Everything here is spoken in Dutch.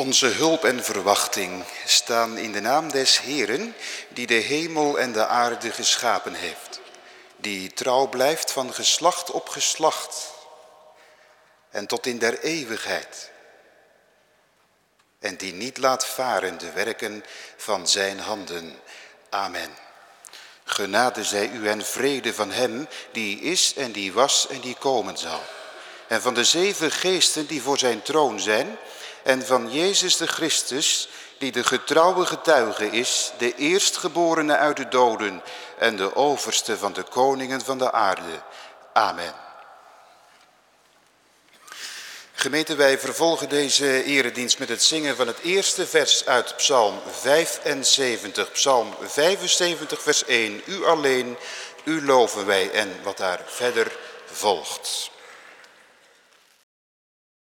Onze hulp en verwachting staan in de naam des Heeren, die de hemel en de aarde geschapen heeft. Die trouw blijft van geslacht op geslacht en tot in der eeuwigheid. En die niet laat varen de werken van zijn handen. Amen. Genade zij u en vrede van hem die is en die was en die komen zal. En van de zeven geesten die voor zijn troon zijn en van Jezus de Christus, die de getrouwe getuige is, de eerstgeborene uit de doden en de overste van de koningen van de aarde. Amen. Gemeente, wij vervolgen deze eredienst met het zingen van het eerste vers uit Psalm 75. Psalm 75, vers 1. U alleen, u loven wij en wat daar verder volgt.